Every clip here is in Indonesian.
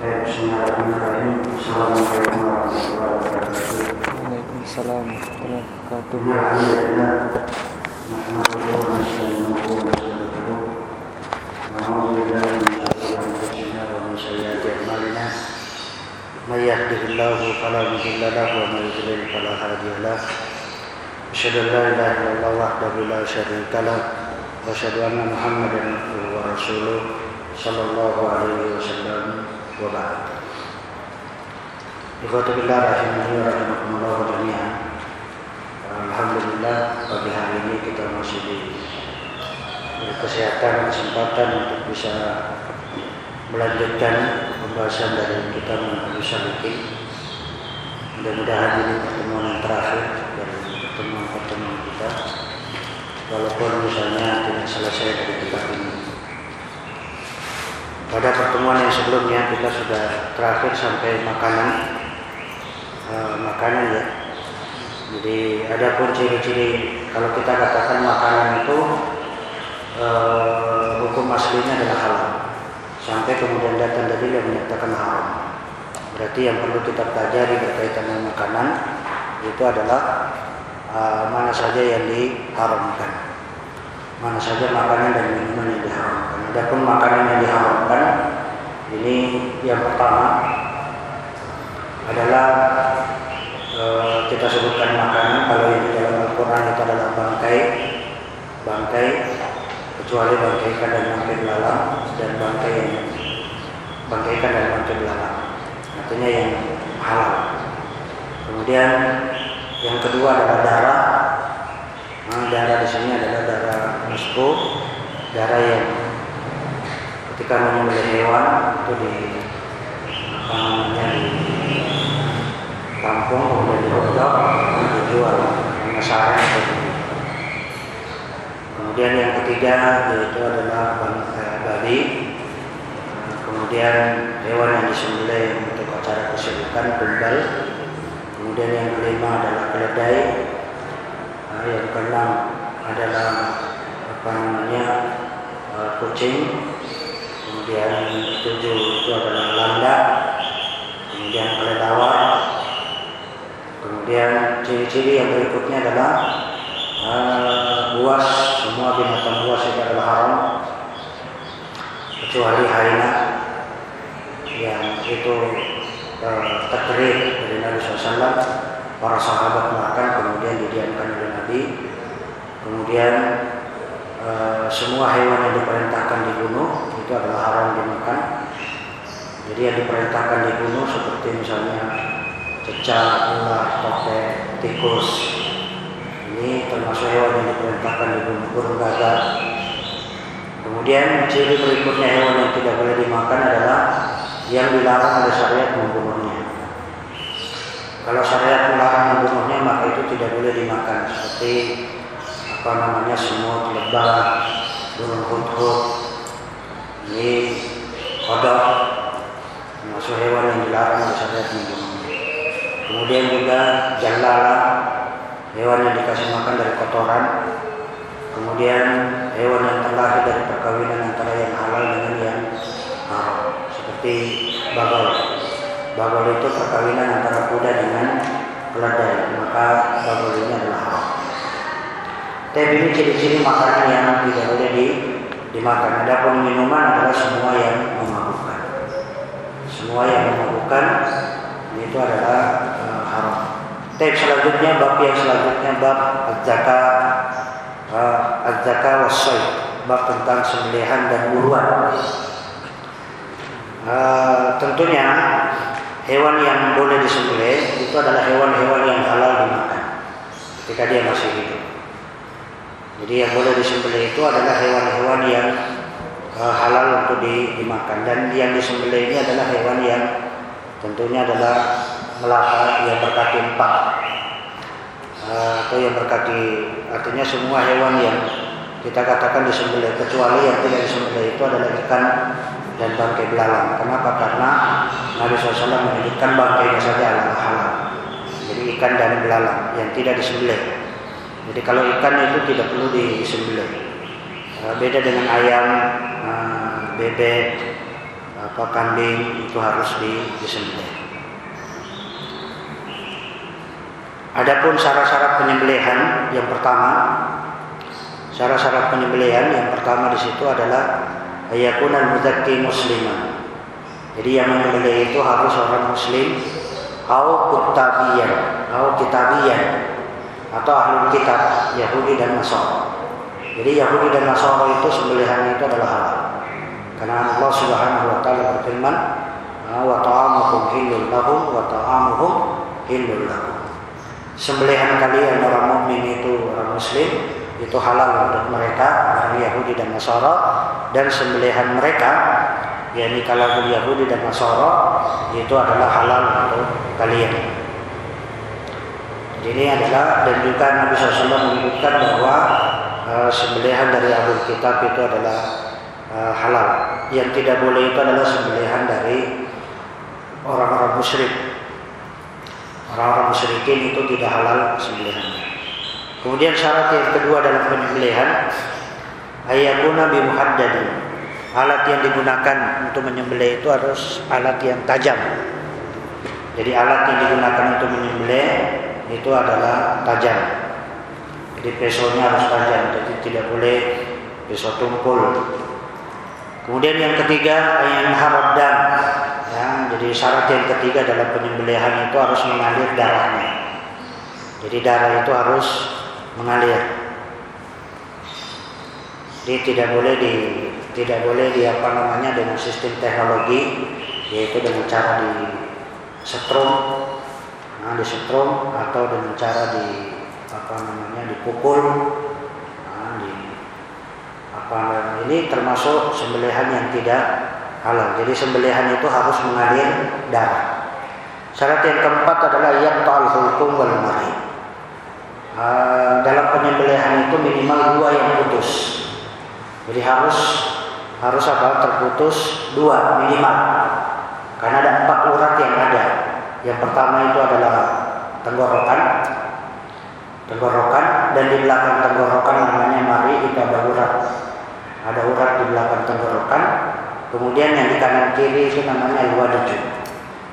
بسم الله الرحمن الرحيم السلام عليكم ورحمة الله وبركاته وعليكم السلام ورحمة الله وبركاته الحمد لله نحمده ونستعينه ونستغفره ونعوذ بالله من شرور أنفسنا ومن سيئات أعمالنا من يهده الله فلا مضل له ومن يضلل فلا هادي له أشهد أن لا إله إلا الله وحده لا شريك له وأشهد أن محمدا عبده ورسوله صلى الله عليه وسلم jami'an. Alhamdulillah pagi hari ini kita masih di kesehatan kesempatan untuk bisa melanjutkan pembahasan dari kitab Al Salikin. Mudah-mudahan ini pertemuan yang terakhir dari pertemuan-pertemuan kita. Walaupun misalnya tidak selesai dari kitab ini. Pada pertemuan yang sebelumnya kita sudah terakhir sampai makanan uh, makanan ya. Jadi ada pun ciri-ciri kalau kita katakan makanan itu uh, hukum aslinya adalah halal. Sampai kemudian datang dari yang menyatakan haram. Berarti yang perlu kita pelajari berkaitan dengan makanan itu adalah uh, mana saja yang diharamkan mana saja makanan dan minuman yang diharamkan. Adapun makanan yang diharamkan ini yang pertama adalah e, kita sebutkan makanan kalau yang di dalam Al-Quran itu adalah bangkai, bangkai kecuali bangkai ikan dan bangkai belalang dan bangkai yang bangkai ikan dan bangkai belalang. Artinya yang halal. Kemudian yang kedua adalah darah Nah, darah di sini adalah darah musku, darah yang ketika menyembelih hewan itu di apa namanya di kampung kemudian digodok dijual. Pemasaran kemudian yang ketiga yaitu adalah babi kemudian hewan yang disembelih untuk acara kesyirikan tunggal kemudian yang kelima adalah keledai. Nah, yang keenam adalah apa namanya uh, kucing kemudian tujuh itu adalah landa kemudian kelelawar kemudian ciri-ciri yang berikutnya adalah uh, buas. Semua binatang buas itu adalah haram. Kecuali haina. Yang itu uh, dari Nabi SAW para sahabat makan kemudian didiamkan oleh Nabi. Kemudian e, semua hewan yang diperintahkan dibunuh itu adalah haram dimakan. Jadi yang diperintahkan dibunuh seperti misalnya cecak, ular, tokek, tikus. Ini termasuk hewan yang diperintahkan dibunuh burung gagak. Kemudian ciri berikutnya hewan yang tidak boleh dimakan adalah yang dilarang oleh syariat membunuhnya. Kalau syariat melarang membunuhnya maka itu tidak boleh dimakan. Seperti apa namanya semut, lebah, burung hut-hut, ini kodok, termasuk hewan yang dilarang oleh syariat. Kemudian juga jalala, hewan yang dikasih makan dari kotoran. Kemudian hewan yang terlahir dari perkawinan antara yang halal dengan yang haram, seperti bagal. Bagol itu perkawinan antara kuda dengan keledai, maka bagol ini adalah haram. Tapi ini ciri-ciri makanan yang tidak boleh di, dimakan. Adapun minuman adalah semua yang memabukkan. Semua yang memabukkan itu adalah uh, haram. Selanjutnya bab yang selanjutnya bab uh, az-zakat bab tentang sembelihan dan buruan. Uh, tentunya hewan yang boleh disembelih itu adalah hewan-hewan yang halal dimakan ketika dia masih hidup. Jadi yang boleh disembelih itu adalah hewan-hewan yang uh, halal untuk dimakan dan yang disembelih ini adalah hewan yang tentunya adalah melata yang berkaki empat uh, atau yang berkaki artinya semua hewan yang kita katakan disembelih kecuali yang tidak disembelih itu adalah ikan dan bangkai belalang. Kenapa? Karena Nabi SAW menyebutkan bangkainya saja adalah halal. Jadi ikan dan belalang yang tidak disembelih. Jadi kalau ikan itu tidak perlu disembelih. Beda dengan ayam, bebek, apa kambing itu harus disembelih. Adapun syarat-syarat penyembelihan yang pertama, syarat-syarat penyembelihan yang pertama di situ adalah ayakun al-muzakki musliman. Jadi yang menyembelih itu harus orang muslim au kutabiyan, au kitabiyan atau ahli kitab Yahudi dan Nasara. Jadi Yahudi dan Nasara itu sembelihannya itu adalah halal. Karena Allah Subhanahu wa taala berfirman, "Wa ta'amuhum hillul lahum wa ta'amuhum hillul lahum." sembelihan kalian orang mukmin itu orang muslim itu halal untuk mereka orang Yahudi dan Nasara dan sembelihan mereka yakni kalau Yahudi dan Nasara itu adalah halal untuk kalian. Jadi ini adalah dan juga Nabi SAW menyebutkan bahwa uh, sembelihan dari Abu Kitab itu adalah uh, halal. Yang tidak boleh itu adalah sembelihan dari orang-orang musyrik Orang-orang musyrikin itu tidak halal sembelihannya. Kemudian syarat yang kedua dalam penyembelihan ayakuna bi muhaddadin. Alat yang digunakan untuk menyembelih itu harus alat yang tajam. Jadi alat yang digunakan untuk menyembelih itu adalah tajam. Jadi pesonya harus tajam, jadi tidak boleh peso tumpul. Kemudian yang ketiga yang haraddan Ya, jadi syarat yang ketiga dalam penyembelihan itu harus mengalir darahnya. Jadi darah itu harus mengalir. Jadi tidak boleh di tidak boleh di apa namanya dengan sistem teknologi yaitu dengan cara di setrum, nah, di setrum atau dengan cara di apa namanya dipukul. Nah, di apa ini termasuk sembelihan yang tidak halal. Jadi sembelihan itu harus mengalir darah. Syarat yang keempat adalah yang hukum wal mari. Uh, dalam penyembelihan itu minimal dua yang putus. Jadi harus harus apa? Terputus dua minimal. Karena ada empat urat yang ada. Yang pertama itu adalah tenggorokan, tenggorokan dan di belakang tenggorokan namanya mari itu ada urat. Ada urat di belakang tenggorokan Kemudian yang di kanan kiri itu namanya luwadaju.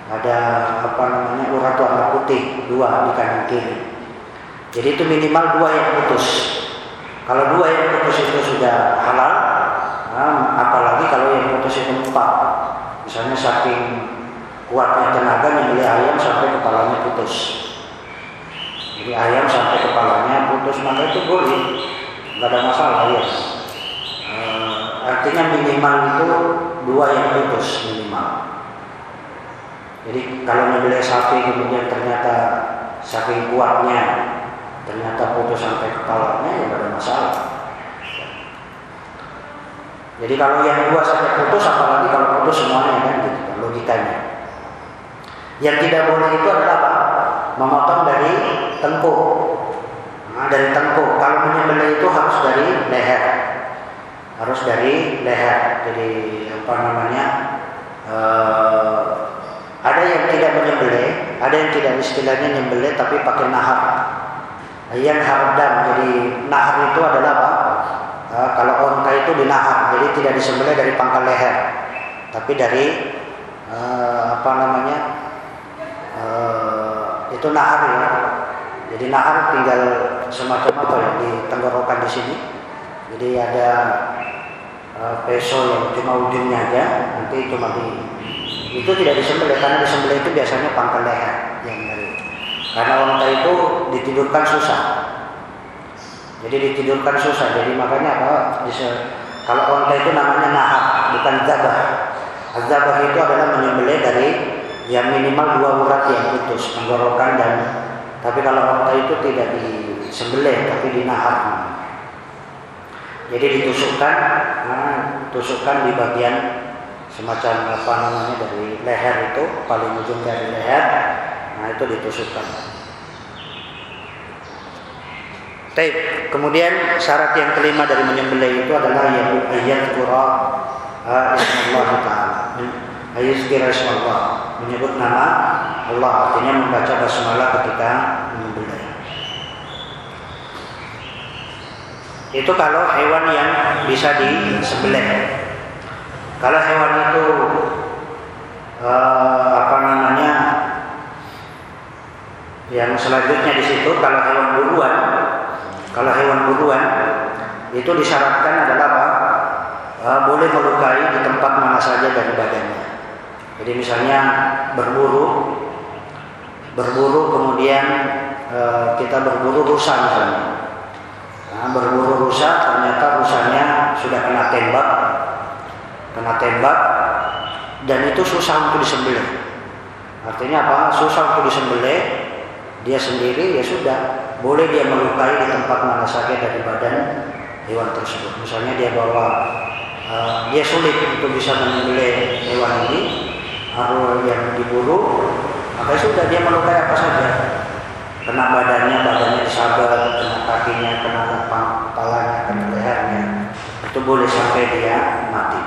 Ada apa namanya urat warna putih dua di kanan kiri. Jadi itu minimal dua yang putus. Kalau dua yang putus itu sudah halal, nah, apalagi kalau yang putus itu empat. Misalnya saking kuatnya tenaga beli ayam sampai kepalanya putus. Jadi ayam sampai kepalanya putus maka itu boleh, nggak ada masalah ya. E, artinya minimal itu dua yang putus minimal. Jadi kalau membeli sapi kemudian ternyata sapi kuatnya ternyata putus sampai kepalanya ya ada masalah. Jadi kalau yang dua sampai putus apalagi kalau putus semuanya kan gitu logikanya. Yang tidak boleh itu adalah apa? Memotong dari tengkuk. Nah, dari tengkuk. Kalau menyembelih itu harus dari leher harus dari leher. Jadi apa namanya? Uh, ada yang tidak menyembelih, ada yang tidak istilahnya menyembelih tapi pakai nahar. Yang hardam. Jadi nahar itu adalah apa? Uh, kalau onta itu dinahar, jadi tidak disembelih dari pangkal leher, tapi dari uh, apa namanya? Uh, itu nahar ya. Jadi nahar tinggal semacam apa ya di tenggorokan di sini. Jadi ada Eh, peso yang cuma ujungnya aja nanti cuma di itu tidak disembelih karena disembelih itu biasanya pangkal leher yang dari karena wanita itu ditidurkan susah jadi ditidurkan susah jadi makanya apa kalau wanita itu namanya nahak bukan zabah zabah itu adalah menyembelih dari yang minimal dua urat yang putus tenggorokan dan tapi kalau wanita itu tidak disembelih tapi dinahak jadi ditusukkan, nah, tusukkan di bagian semacam apa namanya dari leher itu, paling ujung dari leher, nah itu ditusukkan. Taib. Kemudian syarat yang kelima dari menyembelih itu adalah yang ayat Qur'an Allah Taala. Ayat kira Allah menyebut nama Allah artinya membaca basmalah ketika menyembelih. Itu kalau hewan yang bisa disembelih. Kalau hewan itu uh, apa namanya yang selanjutnya di situ kalau hewan buruan kalau hewan buruan itu disyaratkan adalah apa uh, boleh melukai di tempat mana saja dari badannya jadi misalnya berburu berburu kemudian uh, kita berburu rusa misalnya nah, berburu rusa ternyata rusanya sudah kena tembak kena tembak dan itu susah untuk disembelih. Artinya apa? Susah untuk disembelih. Dia sendiri ya sudah boleh dia melukai di tempat mana saja dari badan hewan tersebut. Misalnya dia bawa uh, dia sulit untuk bisa menyembelih hewan ini atau yang diburu, maka sudah dia melukai apa saja. Kena badannya, badannya disabar, kena kakinya, kena kepalanya, kena lehernya. Itu boleh sampai dia mati.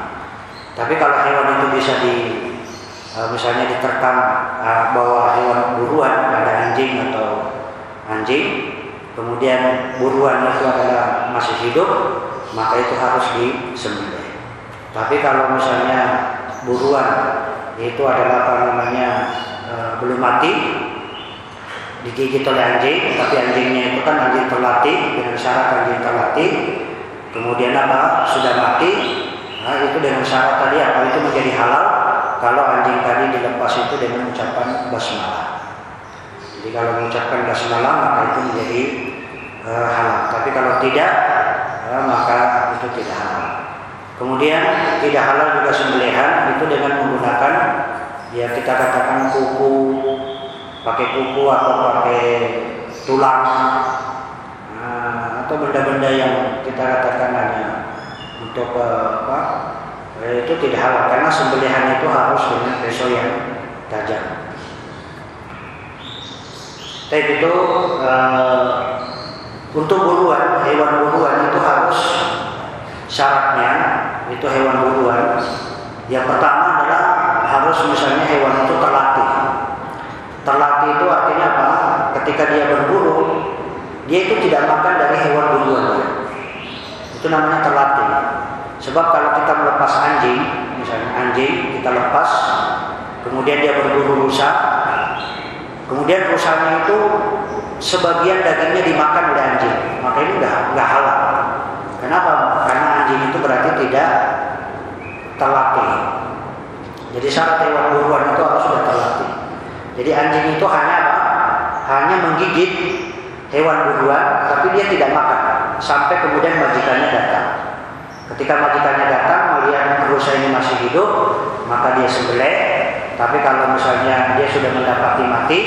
Tapi kalau hewan itu bisa di uh, misalnya diterkam uh, bahwa hewan buruan ada anjing atau anjing, kemudian buruan itu adalah masih hidup, maka itu harus disembelih. Tapi kalau misalnya buruan itu adalah apa namanya uh, belum mati, digigit oleh anjing, tapi anjingnya itu kan anjing terlatih dengan syarat anjing terlatih, kemudian apa sudah mati, Nah, itu dengan syarat tadi apa itu menjadi halal kalau anjing tadi dilepas itu dengan ucapan basmalah. Jadi kalau mengucapkan basmalah maka itu menjadi uh, halal. Tapi kalau tidak uh, maka itu tidak halal. Kemudian tidak halal juga sembelihan itu dengan menggunakan ya kita katakan kuku, pakai kuku atau pakai tulang uh, atau benda-benda yang kita katakan hanya untuk uh, apa eh, itu tidak halal karena sembelihan itu harus dengan pisau yang tajam. Tapi itu uh, untuk buruan, hewan buruan itu harus syaratnya itu hewan buruan. Yang pertama adalah harus misalnya hewan itu terlatih. Terlatih itu artinya apa? Ketika dia berburu, dia itu tidak makan dari hewan buruan. Itu namanya terlatih. Sebab kalau kita melepas anjing, misalnya anjing kita lepas, kemudian dia berburu rusa, kemudian rusanya itu sebagian dagingnya dimakan oleh anjing, maka ini enggak enggak halal. Kenapa? Karena anjing itu berarti tidak terlatih. Jadi syarat hewan buruan itu harus sudah terlatih. Jadi anjing itu hanya? Hanya menggigit hewan buruan, tapi dia tidak makan sampai kemudian majikannya datang. Ketika majikannya datang melihat rusa ini masih hidup, maka dia sembelih. Tapi kalau misalnya dia sudah mendapati mati,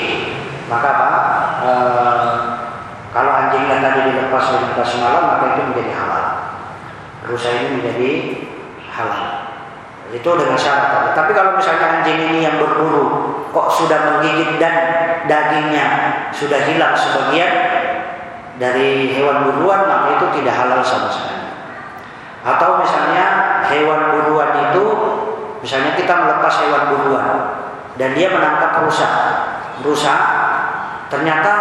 maka apa? E, kalau anjingnya tadi dilepas dengan semalam, maka itu menjadi halal. Rusa ini menjadi halal. Itu dengan syarat. Tapi kalau misalnya anjing ini yang berburu kok sudah menggigit dan dagingnya sudah hilang sebagian, dari hewan buruan maka itu tidak halal sama sekali. Atau misalnya hewan buruan itu misalnya kita melepas hewan buruan dan dia menangkap rusa. Rusa ternyata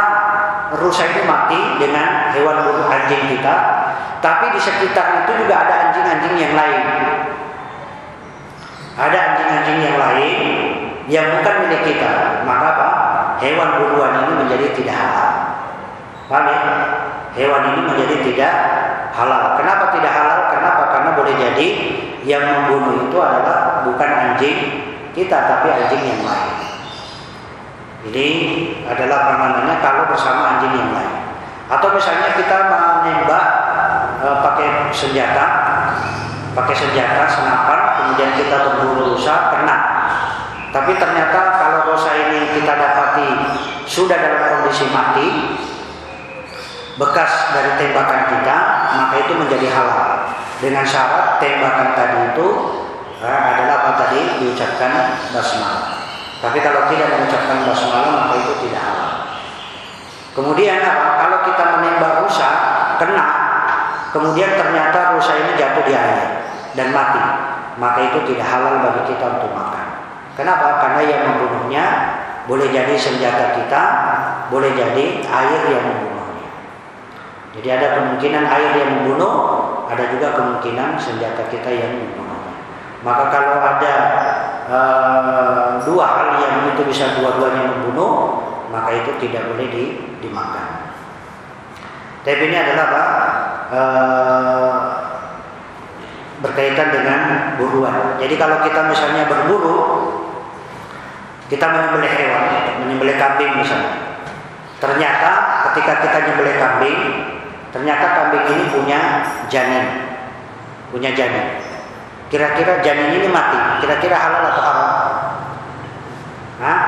rusa itu mati dengan hewan buru anjing kita, tapi di sekitar itu juga ada anjing-anjing yang lain. Ada anjing-anjing yang lain yang bukan milik kita, maka apa? Hewan buruan ini menjadi tidak halal. Paham ya? Hewan ini menjadi tidak halal. Kenapa tidak halal? Kenapa? Karena boleh jadi yang membunuh itu adalah bukan anjing kita tapi anjing yang lain. Ini adalah apa namanya kalau bersama anjing yang lain. Atau misalnya kita menembak e, pakai senjata, pakai senjata senapan, kemudian kita berburu rusa kena. Tapi ternyata kalau rusa ini kita dapati sudah dalam kondisi mati, bekas dari tembakan kita, maka itu menjadi halal. Dengan syarat tembakan tadi itu eh, adalah apa tadi diucapkan basmalah. Tapi kalau tidak mengucapkan basmalah maka itu tidak halal. Kemudian apa? Kalau kita menembak rusa kena, kemudian ternyata rusa ini jatuh di air dan mati, maka itu tidak halal bagi kita untuk makan. Kenapa? Karena yang membunuhnya boleh jadi senjata kita, boleh jadi air yang membunuh. Jadi ada kemungkinan air yang membunuh, ada juga kemungkinan senjata kita yang membunuh. Maka kalau ada uh, itu bisa dua-duanya membunuh, maka itu tidak boleh di, dimakan. Tapi ini adalah apa? E, berkaitan dengan buruan. Jadi kalau kita misalnya berburu, kita menyembelih hewan, menyembelih kambing misalnya. Ternyata ketika kita menyembelih kambing, ternyata kambing ini punya janin, punya janin. Kira-kira janin ini mati, kira-kira halal atau haram? Hah?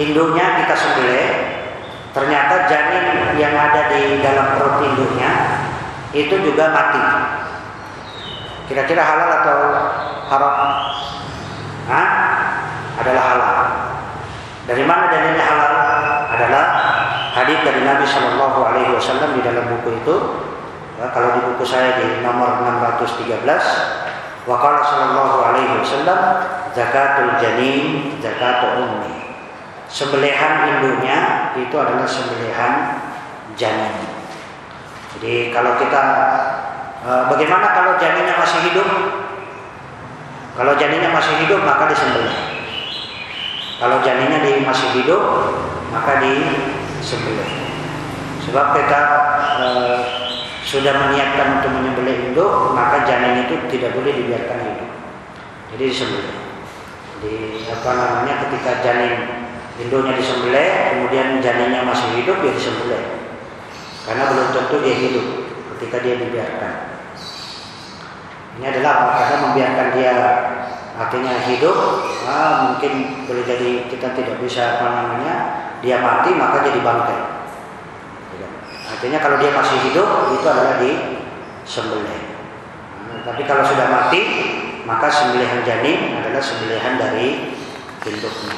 Induknya kita sembelih, ternyata janin yang ada di dalam perut induknya itu juga mati. Kira-kira halal atau haram? Hah? Adalah halal. Dari mana dalilnya halal? Adalah hadis dari Nabi Shallallahu Alaihi Wasallam di dalam buku itu. Kalau di buku saya di nomor 613, Wakala Shallallahu Alaihi Wasallam zakatul janin zakatul ummi. Sembelihan induknya itu adalah sembelihan janin. Jadi kalau kita Eh, bagaimana kalau janinnya masih hidup? Kalau janinnya masih hidup maka disembelih. Kalau janinnya masih hidup maka disembelih. Sebab kita e, sudah menyiapkan untuk menyembelih induk maka janin itu tidak boleh dibiarkan hidup. Jadi disembelih. Jadi apa namanya ketika janin induknya disembelih kemudian janinnya masih hidup ya disembelih. Karena belum tentu dia hidup ketika dia dibiarkan. Ini adalah karena membiarkan dia artinya hidup, nah, mungkin boleh jadi kita tidak bisa apa namanya dia mati maka jadi bangkai. Artinya kalau dia masih hidup itu adalah di sembelih. Nah, tapi kalau sudah mati maka sembelihan janin adalah sembelihan dari induknya.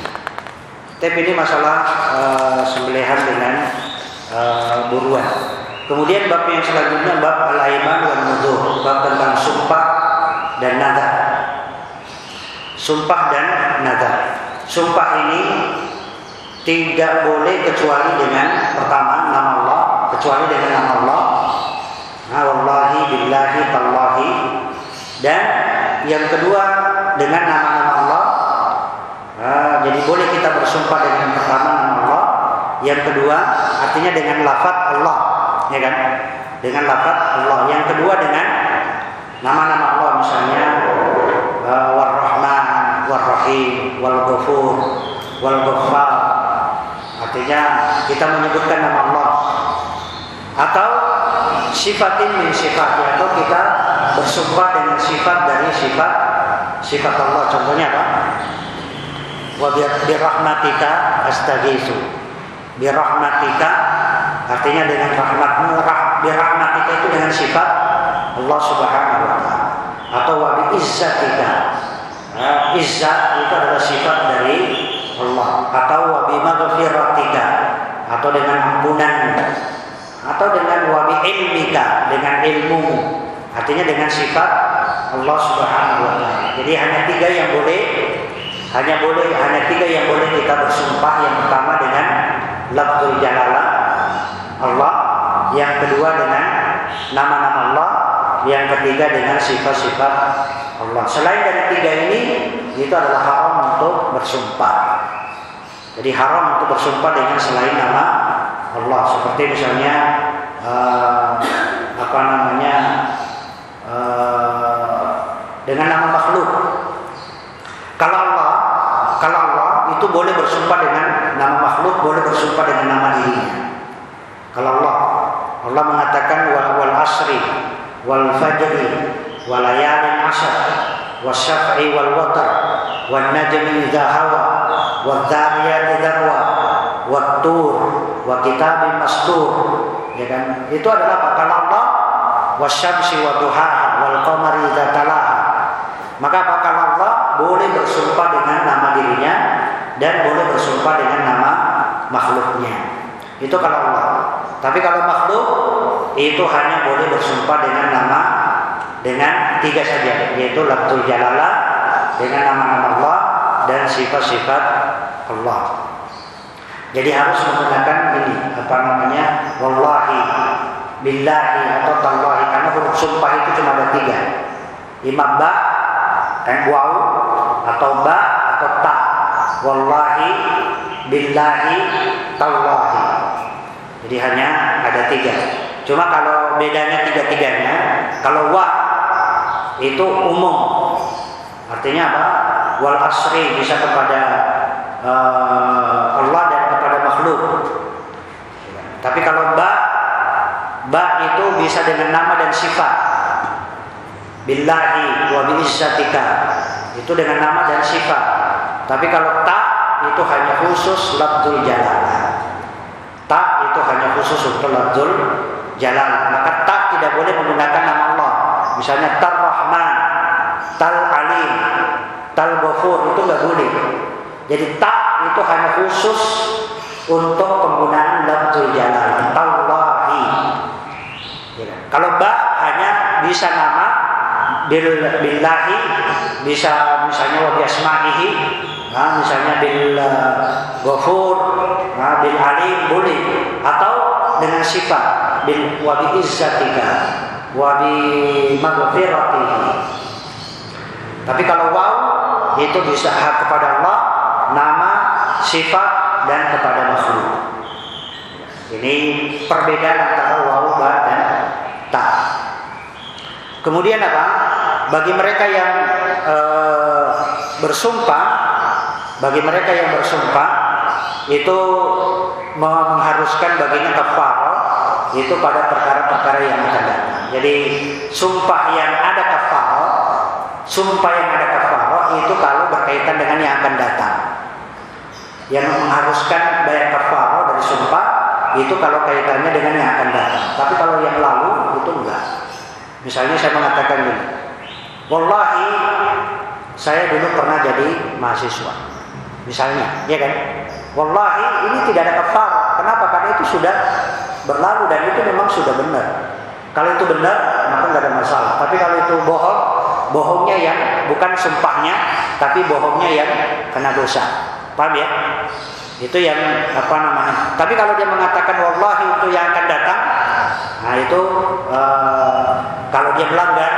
Tapi ini masalah uh, sembelihan dengan uh, buruan. Kemudian bab yang selanjutnya bab al-aiman nudur, bab tentang sumpah dan nazar. Sumpah dan nazar. Sumpah ini tidak boleh kecuali dengan pertama kecuali dengan nama Allah. Wallahi billahi tallahi dan yang kedua dengan nama-nama Allah. Nah, jadi boleh kita bersumpah dengan pertama nama Allah. Yang kedua artinya dengan lafaz Allah ya kan? Dengan lafaz Allah. Yang kedua dengan nama-nama Allah misalnya uh, War-Rahman, War-Rahim, Wal-Ghafur, Wal-Ghaffar. Artinya kita menyebutkan nama Allah. Atau sifatin min sifat atau kita bersumpah dengan sifat dari sifat sifat Allah. Contohnya apa? Wa bi rahmatika astaghiitsu. Bi rahmatika Artinya dengan rahmatmu, rahmat kita itu dengan sifat Allah Subhanahu wa taala. Atau wa bi izzatika. Nah, izzat itu adalah sifat dari Allah atau wa bi maghfiratika atau dengan ampunan atau dengan wa bi ilmika dengan ilmu artinya dengan sifat Allah Subhanahu wa taala. Jadi hanya tiga yang boleh hanya boleh hanya tiga yang boleh kita bersumpah yang pertama dengan lafzul jalalah Allah, yang kedua dengan nama-nama Allah, yang ketiga dengan sifat-sifat Allah. Selain dari tiga ini, itu adalah haram untuk bersumpah. Jadi haram untuk bersumpah dengan selain nama Allah. Seperti misalnya ya kan? Itu adalah apa kalau Allah wasyamsi wa duhaha wal qamari idza talaha. Maka apa kalau Allah boleh bersumpah dengan nama dirinya dan boleh bersumpah dengan nama makhluknya. Itu kalau Allah. Tapi kalau makhluk itu hanya boleh bersumpah dengan nama dengan tiga saja yaitu lafzul jalalah dengan nama-nama Allah dan sifat-sifat Allah. Jadi harus menggunakan ini apa namanya wallahi billahi atau tallahi karena huruf sumpah itu cuma ada tiga. Imam ba, kan waw atau ba atau ta. wallahi, billahi, tallahi. Jadi hanya ada tiga. Cuma kalau bedanya tiga-tiganya, kalau wa itu umum. Artinya apa? Wal asri bisa kepada uh, Allah makhluk. Tapi kalau ba ba itu bisa dengan nama dan sifat. Billahi wa biizzatika. Itu dengan nama dan sifat. Tapi kalau ta itu hanya khusus lafzul jalalah. Ta itu hanya khusus untuk lafzul jalan. Maka ta tidak boleh menggunakan nama Allah. Misalnya Tar Rahman, Tal Alim, Tal Ghafur itu nggak boleh. Jadi ta itu hanya khusus untuk penggunaan lafzul jalan. Tallahi. Ya? Kalau ba hanya bisa nama bil billahi bisa misalnya wa biasma'ihi nah, misalnya bil ghafur nah, bil alim boleh atau dengan sifat bil wa bi izzatika wa bi maghfiratihi tapi kalau waw itu bisa hak kepada Allah nama sifat dan kepada makhluk ini perbedaan antara waw ba dan ta kemudian apa bagi mereka yang e, bersumpah, bagi mereka yang bersumpah itu mengharuskan baginya kafarah itu pada perkara-perkara yang akan datang. Jadi sumpah yang ada kafarah, sumpah yang ada kafarah itu kalau berkaitan dengan yang akan datang. Yang mengharuskan bayar kafarah dari sumpah itu kalau kaitannya dengan yang akan datang. Tapi kalau yang lalu itu enggak. Misalnya saya mengatakan ini, Wallahi saya dulu pernah jadi mahasiswa. Misalnya, ya kan? Wallahi ini tidak ada kafar. Kenapa? Karena itu sudah berlalu dan itu memang sudah benar. Kalau itu benar, maka nggak ada masalah. Tapi kalau itu bohong, bohongnya yang bukan sumpahnya, tapi bohongnya yang kena dosa. Paham ya? Itu yang apa namanya? Tapi kalau dia mengatakan wallahi itu yang akan datang, nah itu uh, kalau dia melanggar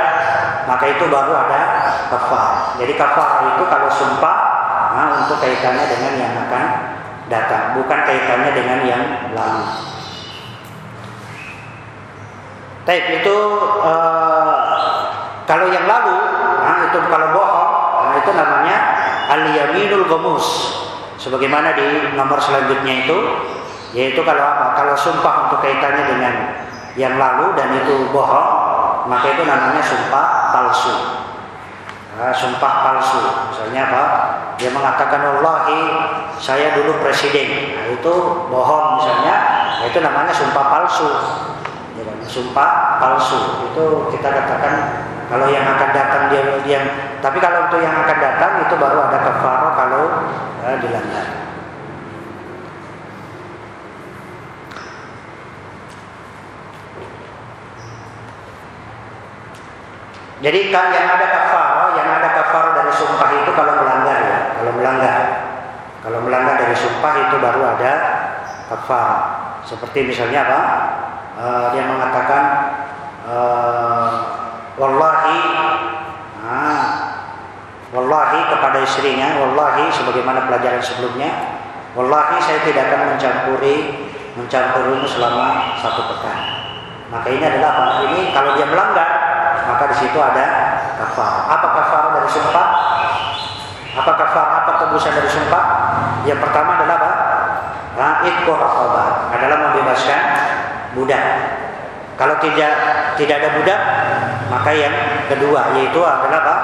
maka itu baru ada kafar. Jadi kafar itu kalau sumpah nah, untuk kaitannya dengan yang akan datang, bukan kaitannya dengan yang lalu. Taib itu uh, kalau yang lalu, nah itu kalau bohong, nah itu namanya al-yaminul gomus. Sebagaimana di nomor selanjutnya itu, yaitu kalau apa? Kalau sumpah untuk kaitannya dengan yang lalu dan itu bohong, maka itu namanya sumpah palsu. Nah, sumpah palsu. Misalnya apa? Dia mengatakan Allahi saya dulu presiden. Nah, itu bohong misalnya. Nah, itu namanya sumpah palsu. Ya, kan? sumpah palsu. Itu kita katakan kalau yang akan datang dia dia tapi kalau untuk yang akan datang itu baru ada kafarah kalau eh, dilanggar. Jadi kan yang ada kafar, yang ada kafar dari sumpah itu kalau melanggar ya, kalau melanggar. Kalau melanggar dari sumpah itu baru ada kafar. Seperti misalnya apa? Uh, dia mengatakan uh, wallahi nah, wallahi kepada istrinya, wallahi sebagaimana pelajaran sebelumnya, wallahi saya tidak akan mencampuri mencampurimu selama satu pekan. Maka ini adalah apa? Ini kalau dia melanggar maka di situ ada kafar. Apa kafar dari sumpah? Apa kafar? Apa tebusan dari sumpah? Yang pertama adalah apa? Ra'id adalah membebaskan budak. Kalau tidak tidak ada budak, maka yang kedua yaitu adalah apa?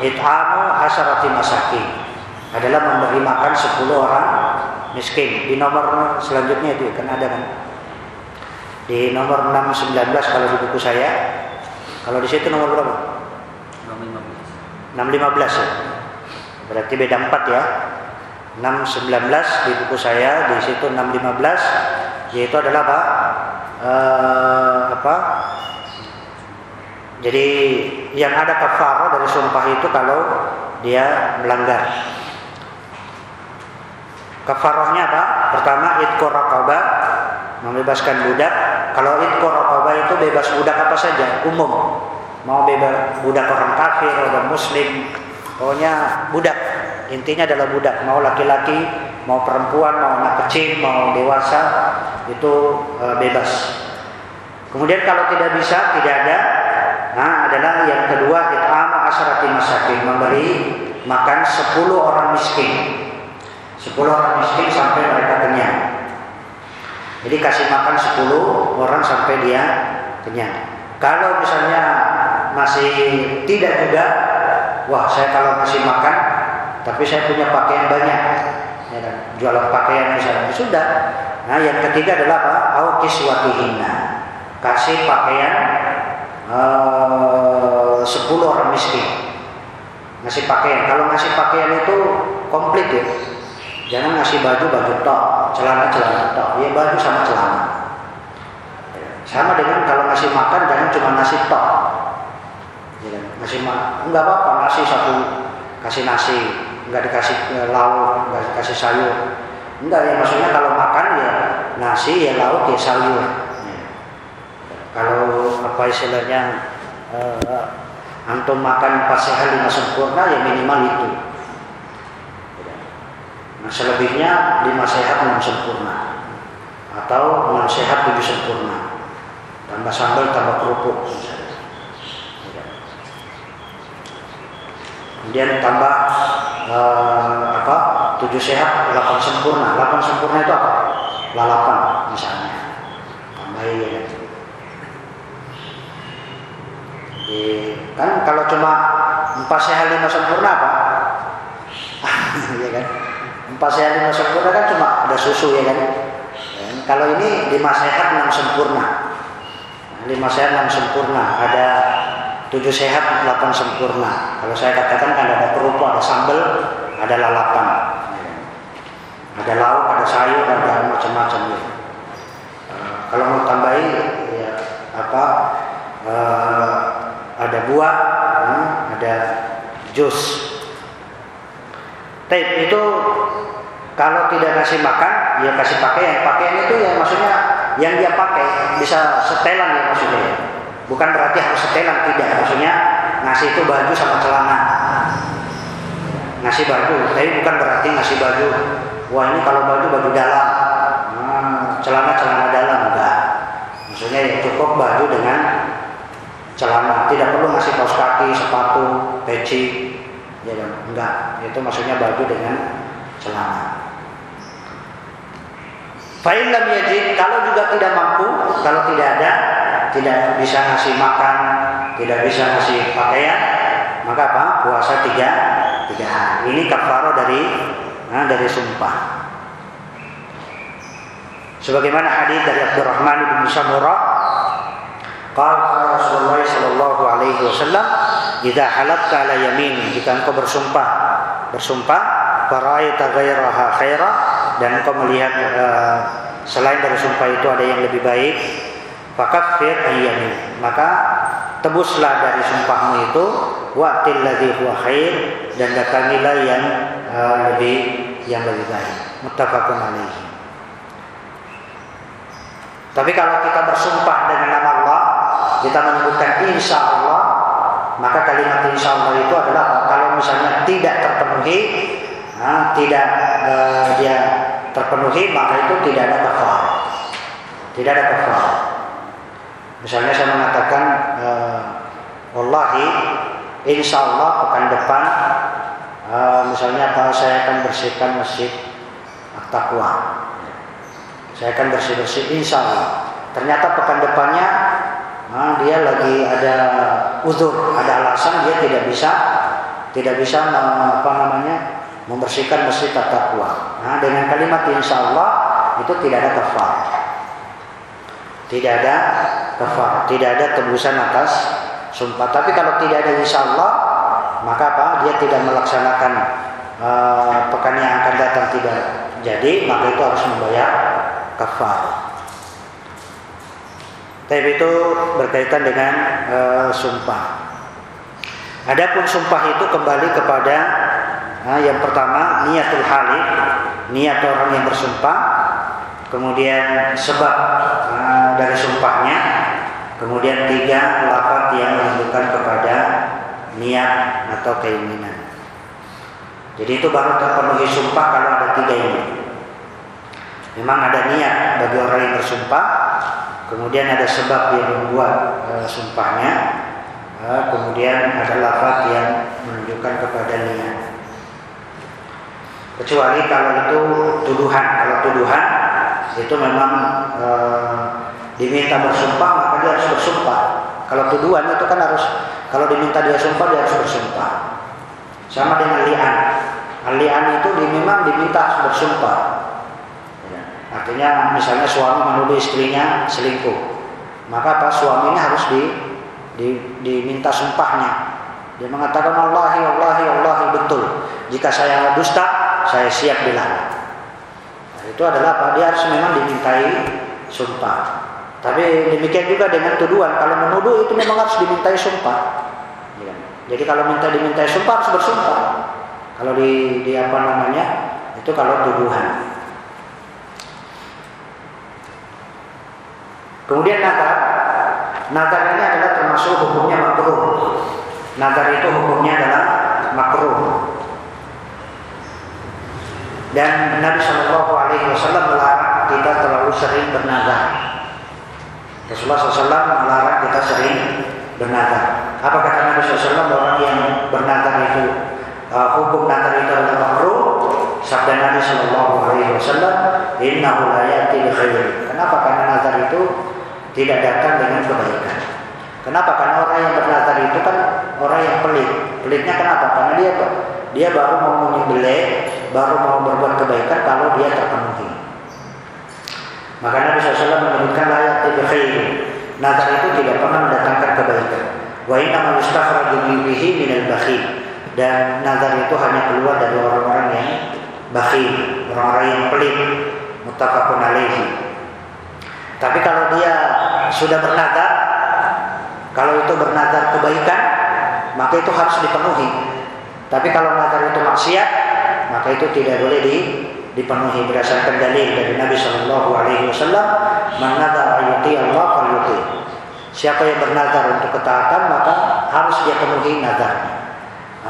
It'amu asharati masakin. Adalah memberi makan 10 orang miskin. Di nomor selanjutnya itu kan ada kan? Di nomor 619 kalau di buku saya kalau di situ nomor berapa? 615. 615 ya. Berarti beda 4 ya. 619 di buku saya di situ 615 yaitu adalah apa? Uh, apa? Jadi yang ada kafar dari sumpah itu kalau dia melanggar. Kafarahnya apa? Pertama itqur raqabah membebaskan budak. Kalau itu raqabah itu bebas budak apa saja, umum. Mau bebas budak orang kafir, orang muslim, pokoknya budak. intinya adalah budak mau laki-laki mau perempuan mau anak kecil mau dewasa itu e, bebas kemudian kalau tidak bisa tidak ada nah adalah yang kedua it'am asharati masakin memberi makan 10 orang miskin. 10 orang miskin sampai mereka kenyang. Jadi kasih makan 10 orang sampai dia kenyang. Kalau misalnya masih tidak juga wah saya kalau masih makan tapi saya punya pakaian banyak ya kan? jualan pakaian misalnya sudah. Nah yang ketiga adalah apa? Aukiswatihina kasih pakaian eh, sepuluh orang miskin. Ngasih pakaian. Kalau ngasih pakaian itu komplit ya. Jangan ngasih baju baju tok. Celana celana tok. Ya baju sama celana. Sama dengan kalau ngasih makan jangan cuma ngasih tok. Ya, ngasih enggak apa-apa ngasih satu kasih nasi. Nggak dikasih eh, lauk nggak dikasih sayur. Enggak ya maksudnya kalau makan ya nasi ya lauk ya sayur. Kalau apa istilahnya uh, antum makan pas sehat lima sempurna ya minimal itu. Nah selebihnya lima sehat enam sempurna. Atau enam sehat tujuh sempurna. Tambah sambal tambah kerupuk misalnya. Kemudian tambah uh, apa tujuh sehat delapan sempurna. Delapan sempurna itu apa? Lalapan misalnya. Tambahin ya kan kalau cuma empat sehat lima sempurna apa ya kan? Empat sehat lima sempurna kan cuma ada susu ya kan? Dan kalau ini lima sehat enam sempurna. Lima sehat enam sempurna. Ada tujuh sehat delapan sempurna. Kalau saya katakan kan ada kerupuk ada sambal ada lalapan. Ada lauk ada sayur ada macam-macam ya. Kalau mau tambahin ya apa uh, ada buah uh, ada jus Tape itu kalau tidak kasih makan ya kasih pakaian pakaian itu ya maksudnya yang dia pakai bisa setelan ya maksudnya Bukan berarti harus setelan, tidak. Maksudnya ngasih itu baju sama celana. Ngasih baju, tapi bukan berarti ngasih baju. Wah ini kalau baju baju dalam, hmm, celana celana dalam enggak. Maksudnya ya cukup baju dengan celana. Tidak perlu ngasih kaos kaki, sepatu, peci, ya enggak. Itu maksudnya baju dengan celana. Fa'ilam yajid kalau juga tidak mampu, kalau tidak ada, tidak bisa ngasih makan, tidak bisa ngasih pakaian, maka apa? Puasa tiga tiga hari. Ini kafaro dari nah, dari sumpah. Sebagaimana hadis dari Abdurrahman bin Samurah, qala Rasulullah sallallahu alaihi wasallam, "Idza halafta ala yamin, jika engkau bersumpah, bersumpah, fara'aita ghairaha khaira dan engkau melihat uh, selain dari sumpah itu ada yang lebih baik, fakafir ayyamin maka tebuslah dari sumpahmu itu waqtil ladzi huwa khair dan datangilah yang uh, lebih yang lebih baik. Muttafaqun alaihi. Tapi kalau kita bersumpah dengan nama Allah kita menyebutkan insya Allah maka kalimat insya Allah itu adalah kalau misalnya tidak terpenuhi nah, tidak uh, dia terpenuhi maka itu tidak ada kafar tidak ada kafar Misalnya saya mengatakan uh, Wallahi Insya Allah pekan depan uh, Misalnya apa saya akan bersihkan masjid Taqwa Saya akan bersih-bersih Insya Allah Ternyata pekan depannya uh, Dia lagi ada uzur Ada alasan dia tidak bisa Tidak bisa apa namanya Membersihkan masjid Taqwa Nah dengan kalimat Insya Allah Itu tidak ada kafar Tidak ada kafar, tidak ada tebusan atas sumpah. Tapi kalau tidak ada insya Allah, maka apa? Dia tidak melaksanakan uh, pekan yang akan datang tidak jadi, maka itu harus membayar kafar. Tapi itu berkaitan dengan uh, sumpah. Adapun sumpah itu kembali kepada uh, yang pertama niatul halif, niat orang yang bersumpah, kemudian sebab uh, dari sumpahnya, Kemudian tiga lafaz yang menunjukkan kepada niat atau keinginan. Jadi itu baru terpenuhi sumpah kalau ada tiga ini. Memang ada niat bagi orang yang bersumpah, kemudian ada sebab yang membuat e, sumpahnya, e, kemudian ada lafaz yang menunjukkan kepada niat. Kecuali kalau itu tuduhan, kalau tuduhan itu memang e, diminta bersumpah maka dia harus bersumpah. Kalau tuduhan itu kan harus kalau diminta dia sumpah dia harus bersumpah. Sama dengan li'an. Li'an itu memang diminta bersumpah. Ya. Artinya misalnya suami menuduh istrinya selingkuh. Maka apa suaminya harus di, di diminta sumpahnya. Dia mengatakan Allahi Allahi Allahi betul. Jika saya dusta, saya siap dilaknat. Nah, itu adalah apa? Dia harus memang dimintai sumpah. Tapi demikian juga dengan tuduhan. Kalau menuduh itu memang harus dimintai sumpah. Ya. Jadi kalau minta dimintai sumpah harus bersumpah. Kalau di, di apa namanya itu kalau tuduhan. Kemudian nazar, nazar ini adalah termasuk hukumnya makruh. Nazar itu hukumnya adalah makruh. Dan Nabi Shallallahu Alaihi Wasallam melarang kita terlalu sering bernazar. Rasulullah SAW melarang kita sering bernazar. Apa kata Nabi SAW orang yang bernazar itu uh, hukum nazar itu adalah makruh? Sabda Nabi Shallallahu Alaihi Wasallam, Inna la yati Kenapa? Karena nazar itu tidak datang dengan kebaikan. Kenapa? Karena orang yang bernazar itu kan orang yang pelit. Pelitnya kenapa? Karena dia dia baru mau menyembelih, baru mau berbuat kebaikan kalau dia terpenuhi. Maka Nabi SAW menyebutkan layak tidak Nazar itu tidak pernah mendatangkan kebaikan. Wa inna ma yustakhraju minal bakhil. Dan nazar itu hanya keluar dari orang-orang yang bakhil, orang-orang yang pelit, muttafaqun alaihi. Tapi kalau dia sudah bernazar, kalau itu bernazar kebaikan, maka itu harus dipenuhi. Tapi kalau nazar itu maksiat, maka itu tidak boleh di dipenuhi berdasarkan dalil dari Nabi Shallallahu Alaihi Wasallam menadar ayuti Allah falyuti siapa yang bernazar untuk ketaatan maka harus dia penuhi nazarnya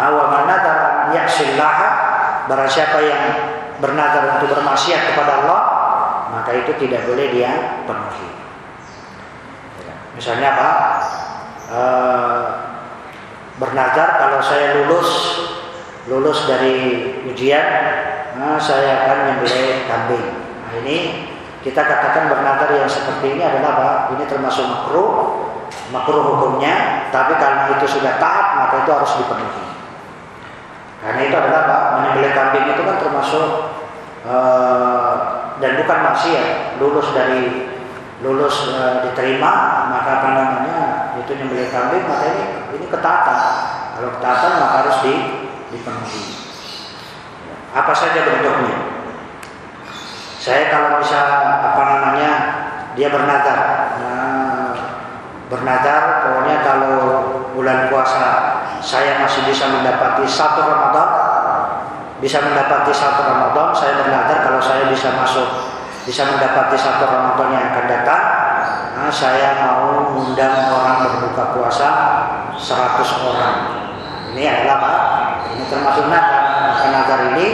wa manadar yaksillah barang siapa yang bernazar untuk bermaksiat kepada Allah maka itu tidak boleh dia penuhi misalnya apa e, bernazar kalau saya lulus lulus dari ujian nah, saya akan membeli kambing. Nah, ini kita katakan bernadar yang seperti ini adalah apa? Ini termasuk makruh, makruh hukumnya, tapi karena itu sudah taat maka itu harus dipenuhi. Karena itu adalah apa? Menyembelih kambing itu kan termasuk uh, dan bukan maksiat, lulus dari lulus uh, diterima maka apa namanya itu menyembelih kambing maka ini ini ketaatan. Kalau ketaatan maka harus di, dipenuhi. Apa saja bentuknya? Saya kalau bisa apa namanya dia bernadar, nah, bernadar pokoknya kalau bulan puasa saya masih bisa mendapati satu Ramadan, bisa mendapati satu Ramadan, saya bernadar kalau saya bisa masuk bisa mendapati satu Ramadan yang akan datang, nah, saya mau mengundang orang berbuka puasa 100 orang. Ini adalah apa? Ini termasuk nadar nazar ini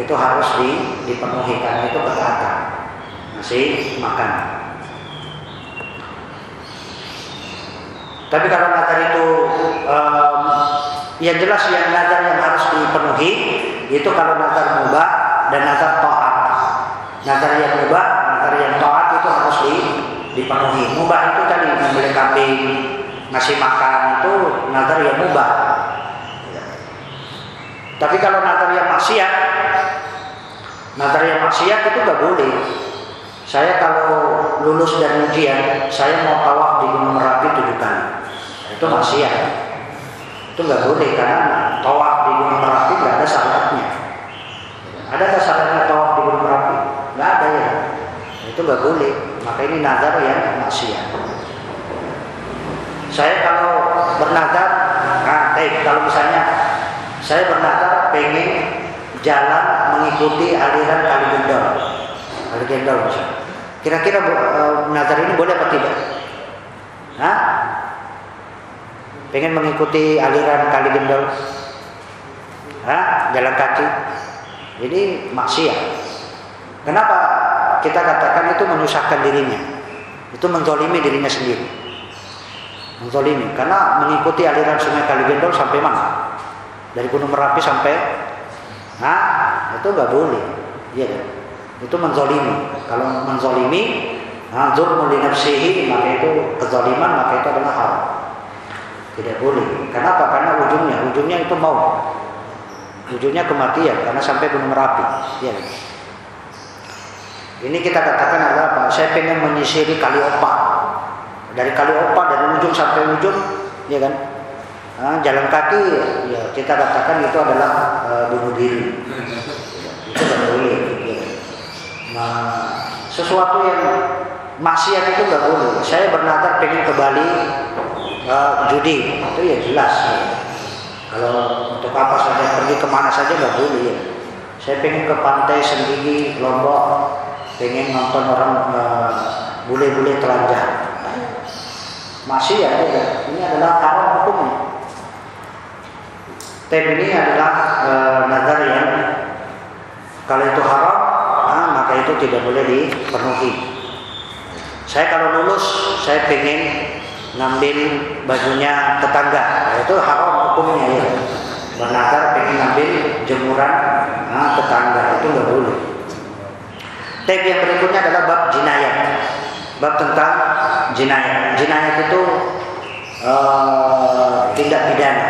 itu harus di, dipenuhi karena itu ketaatan masih makan tapi kalau nazar itu um, yang jelas yang nazar yang harus dipenuhi itu kalau nazar mubah dan nazar taat nazar yang mubah nazar yang taat itu harus di, dipenuhi mubah itu tadi membeli kambing ngasih makan itu nazar yang mubah tapi kalau nazar yang maksiat, nazar yang maksiat itu gak boleh. Saya kalau lulus dan ujian, saya mau tawaf di Gunung Merapi tujuh kali. Itu maksiat. Itu gak boleh karena tawaf di Gunung Merapi gak ada syaratnya. Ada nggak syaratnya tawaf di Gunung Merapi? Gak ada ya. Itu gak boleh. Maka ini nazar yang maksiat. Saya kalau bernazar, nah, baik kalau misalnya saya bernazar pengen jalan mengikuti aliran Kali Gendol. Kali. Kira-kira uh, nazar ini boleh apa tidak? Hah? Pengen mengikuti aliran Kali Gendol? Hah? jalan kaki. Jadi maksiat. Kenapa kita katakan itu menyusahkan dirinya? Itu menzolimi dirinya sendiri. Menzolimi karena mengikuti aliran sungai Kaligendol sampai mana? Dari Gunung Merapi sampai Nah, itu nggak boleh. Iya kan? Itu menzolimi. Kalau menzolimi, nah, zulmul nafsihi, maka itu kezaliman, maka itu adalah haram. Tidak boleh. Kenapa? Karena ujungnya, ujungnya itu mau. Ujungnya kematian karena sampai gunung Merapi. Kan? Ini kita katakan adalah apa? Saya pengen menyisiri kali opa. Dari kali opa dari ujung sampai ujung, ya kan? Nah, jalan kaki ya kita katakan itu adalah uh, bunuh diri. Itu tidak boleh. Ya. Nah, sesuatu yang maksiat itu nggak boleh. Saya bernadar pengen ke Bali uh, judi, itu ya jelas. Ya. Kalau untuk apa saja pergi ke mana saja nggak boleh ya. Saya pengen ke pantai sendiri Lombok, pengen nonton orang uh, bule-bule telanjang. Masih ya, ini adalah haram hukumnya. Tem ini adalah e, nazar yang kalau itu haram, nah, maka itu tidak boleh dipenuhi. Saya kalau lulus, saya pengen ngambil bajunya tetangga, nah, itu haram hukumnya ya. Bernazar pengen ngambil jemuran nah, tetangga, itu nggak boleh. Tab yang berikutnya adalah bab jinayat. Bab tentang jinayat. Jinayat itu uh, tindak pidana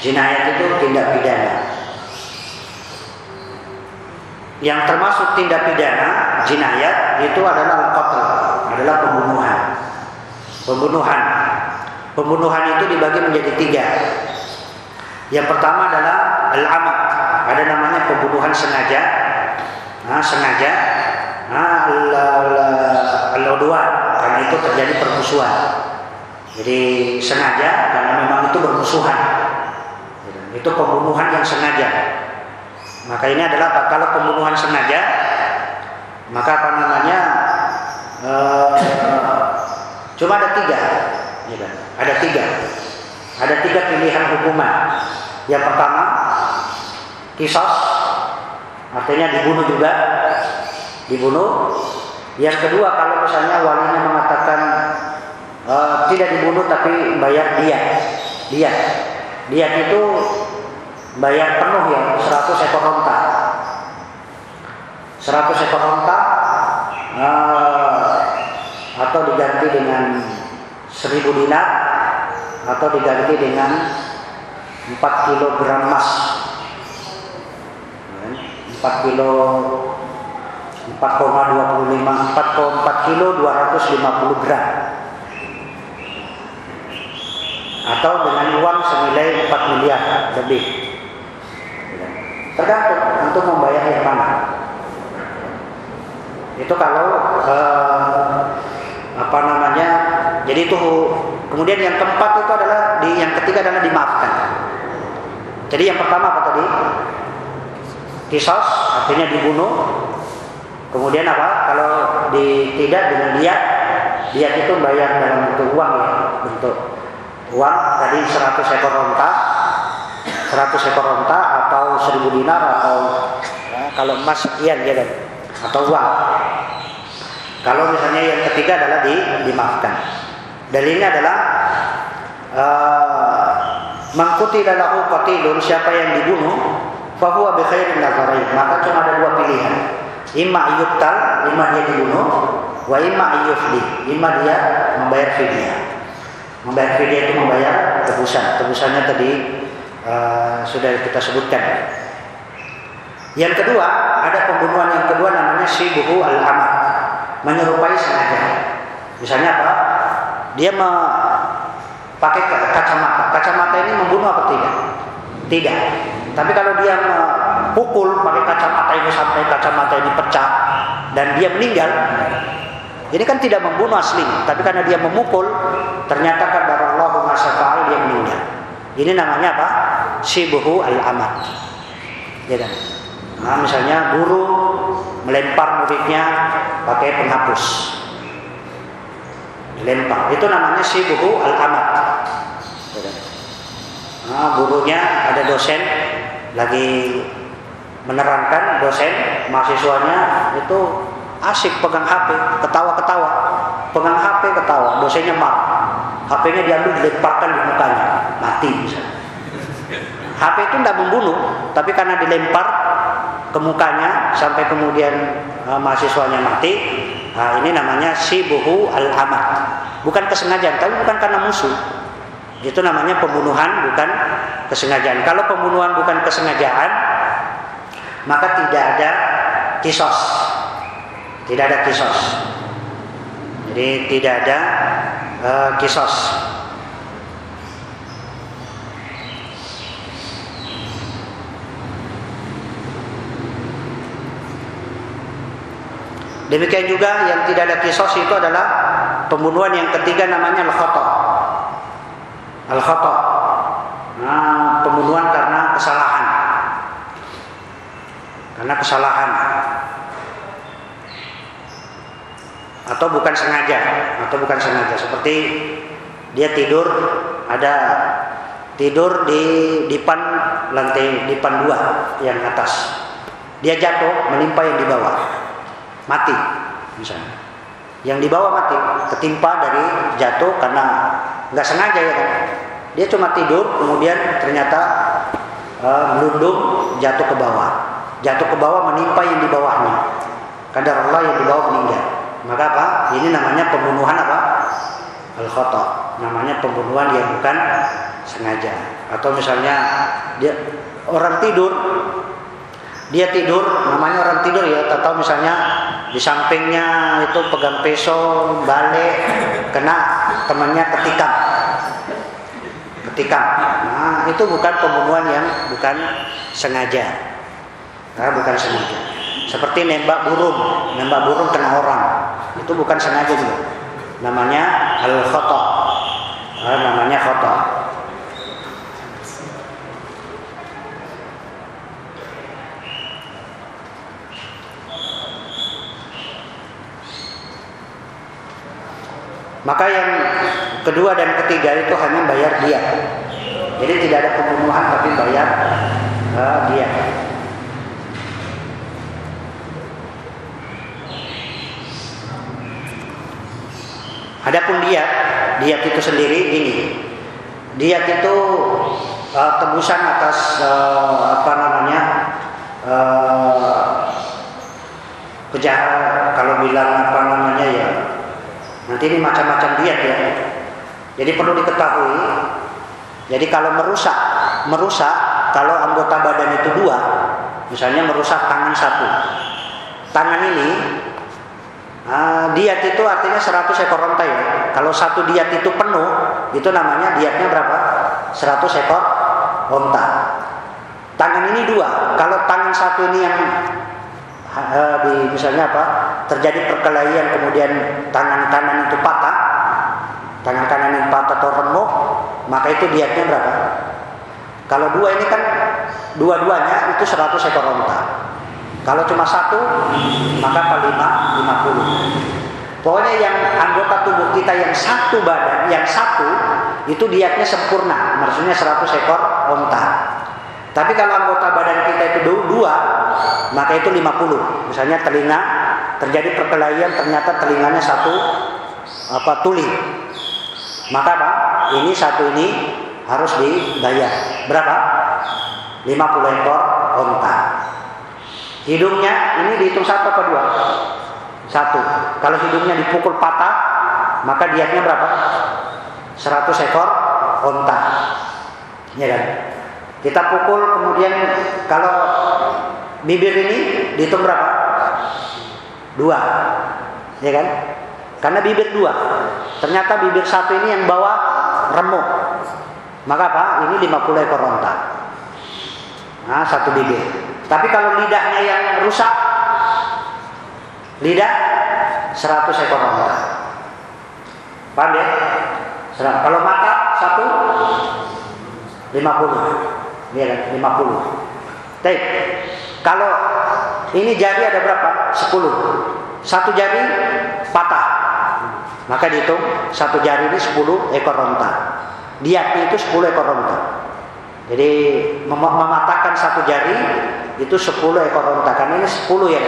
Jinayat itu tindak pidana. Yang termasuk tindak pidana jinayat itu adalah qatl, adalah pembunuhan. Pembunuhan. Pembunuhan itu dibagi menjadi tiga. Yang pertama adalah al-amat, ada namanya pembunuhan sengaja. Nah, sengaja. Nah, al-udwan, karena itu terjadi permusuhan. Jadi sengaja karena memang itu bermusuhan itu pembunuhan yang sengaja. Maka ini adalah kalau pembunuhan sengaja, maka apa namanya? Uh, cuma ada tiga, ya kan? ada tiga, ada tiga pilihan hukuman. Yang pertama, kisos, artinya dibunuh juga, dibunuh. Yang kedua, kalau misalnya walinya mengatakan uh, tidak dibunuh tapi bayar dia, dia. Dia itu bayar penuh ya 100 ekor onta. 100 ekor onta uh, atau diganti dengan 1000 dinar atau diganti dengan 4 kilogram emas 4 kilo 4,25 4,4 kilo 250 gram atau dengan uang senilai 4 miliar lebih. Tergantung untuk membayar yang mana. Itu kalau eh, apa namanya? Jadi itu kemudian yang keempat itu adalah di yang ketiga adalah dimaafkan. Jadi yang pertama apa tadi? Kisos artinya dibunuh. Kemudian apa? Kalau di, tidak dengan dia, dia itu bayar dalam bentuk uang ya, bentuk uang tadi 100 ekor onta 100 ekor onta atau 1000 dinar atau ya, kalau emas sekian ya atau uang kalau misalnya yang ketiga adalah di, dimaafkan dalilnya adalah uh, mengkuti dalam qatilun siapa yang dibunuh bahwa bi khairin maka cuma ada dua pilihan imma yuktal imma dia dibunuh wa imma yufdi imma dia membayar fidyah Membayar fidyah itu membayar tebusan. Tebusannya tadi uh, sudah kita sebutkan. Yang kedua, ada pembunuhan yang kedua namanya sibuhu al-amat. Menyerupai sengaja. Misalnya apa? Dia pakai kacamata. Kacamata ini membunuh apa tidak? Tidak. Tapi kalau dia pukul pakai kacamata ini sampai kacamata ini pecah dan dia meninggal, ini kan tidak membunuh asli, tapi karena dia memukul, ternyata kadarullahu masafa'al dia meninggal. Ini namanya apa? Sibuhu al-amat. Ya kan? Nah, misalnya guru melempar muridnya pakai penghapus. Dilempar. Itu namanya al-amat. Ya kan? Nah, gurunya ada dosen lagi menerangkan dosen mahasiswanya itu asik pegang HP ketawa-ketawa pegang HP ketawa dosennya marah HP-nya diambil dilemparkan di mukanya mati bisa HP itu tidak membunuh tapi karena dilempar ke mukanya sampai kemudian uh, mahasiswanya mati. Nah, ini namanya sibuhu al-amad. Bukan kesengajaan tapi bukan karena musuh. Itu namanya pembunuhan bukan kesengajaan. Kalau pembunuhan bukan kesengajaan maka tidak ada kisos. Tidak ada kisos. Jadi tidak ada uh, kisos Demikian juga yang tidak ada kisos itu adalah pembunuhan yang ketiga namanya al-khata. Al-khata. Nah, pembunuhan karena kesalahan. Karena kesalahan. Atau bukan sengaja, atau bukan sengaja. Seperti dia tidur ada tidur di dipan lantai dipan dua yang atas. Dia jatuh menimpa yang di bawah mati misalnya. Yang dibawa mati ketimpa dari jatuh karena nggak sengaja ya kan. Dia cuma tidur kemudian ternyata uh, melundung jatuh ke bawah. Jatuh ke bawah menimpa yang di bawahnya. Kadar Allah yang di bawah meninggal. Maka apa? Ini namanya pembunuhan apa? Al khata namanya pembunuhan yang bukan sengaja. Atau misalnya dia orang tidur. Dia tidur namanya orang tidur ya. Atau misalnya di sampingnya itu pegang pisau balik kena temannya ketikam. Ketikam. Nah itu bukan pembunuhan yang bukan sengaja. Nah, bukan sengaja. Seperti nembak burung. Nembak burung kena orang. Itu bukan sengaja juga. Namanya al khata nah, namanya khata Maka yang kedua dan ketiga itu hanya bayar dia. Jadi tidak ada pembunuhan tapi bayar uh, dia. Adapun dia, dia itu sendiri ini. Dia itu uh, tebusan atas uh, apa namanya? Uh, kejahatan kalau bilang apa namanya ya Nanti ini macam-macam diet ya. Jadi perlu diketahui. Jadi kalau merusak, merusak kalau anggota badan itu dua, misalnya merusak tangan satu. Tangan ini uh, diet itu artinya 100 ekor onta ya. Kalau satu diet itu penuh, itu namanya dietnya berapa? 100 ekor onta. Tangan ini dua. Kalau tangan satu ini yang uh, di misalnya apa terjadi perkelahian kemudian tangan kanan itu patah tangan kanan yang patah atau remuk maka itu dietnya berapa? Kalau dua ini kan dua-duanya itu 100 ekor onta. Kalau cuma satu maka lima lima puluh. Pokoknya yang anggota tubuh kita yang satu badan yang satu itu dietnya sempurna. Maksudnya 100 ekor onta. Tapi kalau anggota badan kita itu dua, maka itu 50. Misalnya telinga terjadi perkelahian ternyata telinganya satu apa tuli. Maka apa? Ini satu ini harus dibayar. Berapa? 50 ekor onta. Hidungnya ini dihitung satu atau dua? Satu. Kalau hidungnya dipukul patah, maka dietnya berapa? 100 ekor onta. Ya kan? Kita pukul kemudian kalau bibir ini dihitung berapa? Dua, ya kan? Karena bibir dua. Ternyata bibir satu ini yang bawa remuk. Maka apa? Ini 50 ekor onta. Nah, satu bibir. Tapi kalau lidahnya yang rusak, lidah 100 ekor onta. Paham ya? Kalau mata satu 50 ini ada 50. Baik. Kalau ini jari ada berapa? 10. Satu jari patah. Maka dihitung satu jari ini 10 ekor ronta. Diati itu 10 ekor ronta. Jadi mem mematahkan satu jari itu 10 ekor unta. Karena ini 10 ya.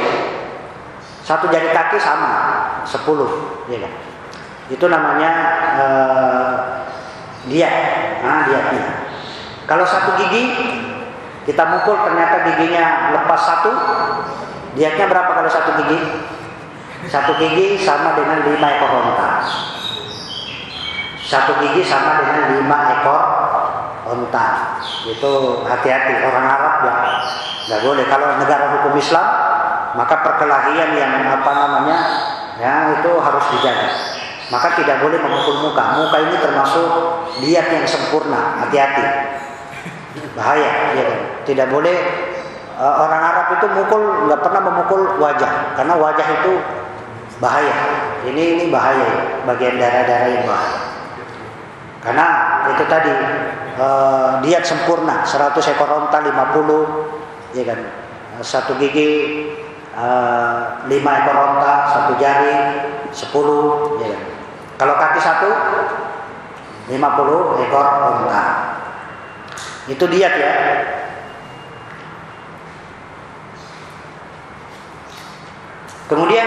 Satu jari kaki sama 10, ya kan? Itu namanya uh, diat. Nah, diatnya. Kalau satu gigi kita mukul ternyata giginya lepas satu, diatnya berapa kalau satu gigi? Satu gigi sama dengan lima ekor unta. Satu gigi sama dengan lima ekor unta. Itu hati-hati orang Arab ya nggak boleh. Kalau negara hukum Islam maka perkelahian yang apa namanya ya itu harus dijaga. Maka tidak boleh memukul muka. Muka ini termasuk diat yang sempurna. Hati-hati. Bahaya, ya kan? Tidak boleh uh, orang Arab itu mukul nggak pernah memukul wajah karena wajah itu bahaya. Ini ini bahaya bagian darah-darah yang bahaya. Karena itu tadi uh, diat sempurna 100 ekor onta 50 ya kan satu gigi uh, lima ekor onta satu jari 10 ya kan kalau kaki satu 50 ekor onta itu diat ya Kemudian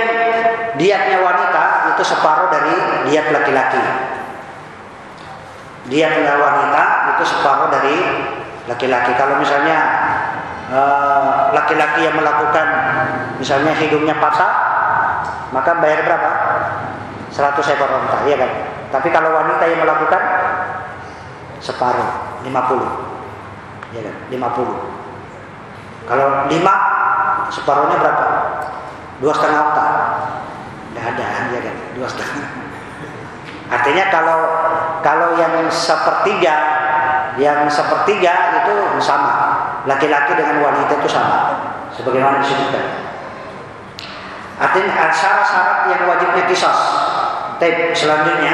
diatnya wanita itu separuh dari diat laki-laki. Diatnya wanita itu separuh dari laki-laki. Kalau misalnya eh, laki-laki yang melakukan misalnya hidungnya patah, maka bayar berapa? 100 ekor unta, iya kan? Tapi kalau wanita yang melakukan separuh, 50. Iya kan? 50. Kalau 5 separuhnya berapa? dua setengah otak tidak ada ya kan? Dua setengah. Artinya kalau kalau yang sepertiga yang sepertiga itu sama. Laki-laki dengan wanita itu sama. Sebagaimana disebutkan. Artinya syarat-syarat yang wajibnya kisos. Tip selanjutnya.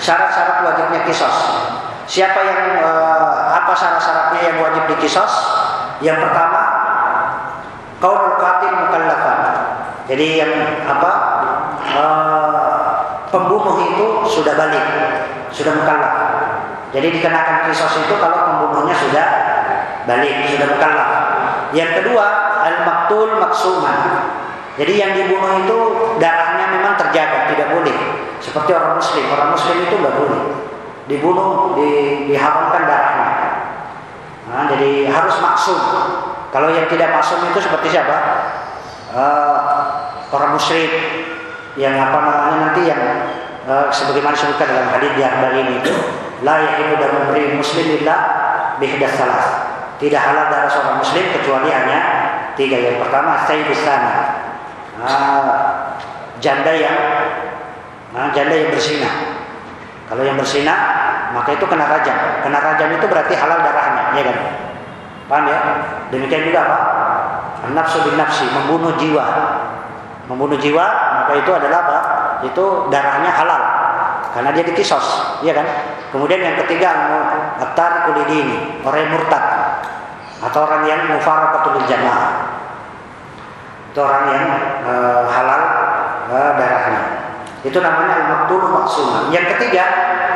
Syarat-syarat wajibnya kisos siapa yang uh, apa syarat-syaratnya yang wajib dikisos yang pertama kau qatil mukallafan jadi yang apa uh, pembunuh itu sudah balik, sudah mukallaf. Jadi dikenakan kisos itu kalau pembunuhnya sudah balik, sudah mukallaf. Yang kedua al-maktul maksuman. Jadi yang dibunuh itu darahnya memang terjaga, tidak boleh. Seperti orang muslim, orang muslim itu nggak boleh dibunuh, di, diharamkan darahnya. Nah, jadi harus maksum. Kalau yang tidak maksum itu seperti siapa? Uh, orang musyrik yang apa namanya nanti yang uh, sebagaimana disebutkan dalam hadis di ini itu la dan memberi muslim illa bihdas salah tidak halal darah seorang muslim kecuali hanya tiga yang pertama saya sana uh, janda yang uh, janda yang bersina kalau yang bersina maka itu kena rajam kena rajam itu berarti halal darahnya ya kan paham ya demikian juga apa nafsu bin nafsi membunuh jiwa membunuh jiwa maka itu adalah apa? Itu darahnya halal karena dia dikisos, ya kan? Kemudian yang ketiga atar kulidini, orang yang murtad atau orang yang mufaraqatul jamaah. Itu orang yang e, halal e, darahnya. Itu namanya al-maqtul maksum. Yang ketiga,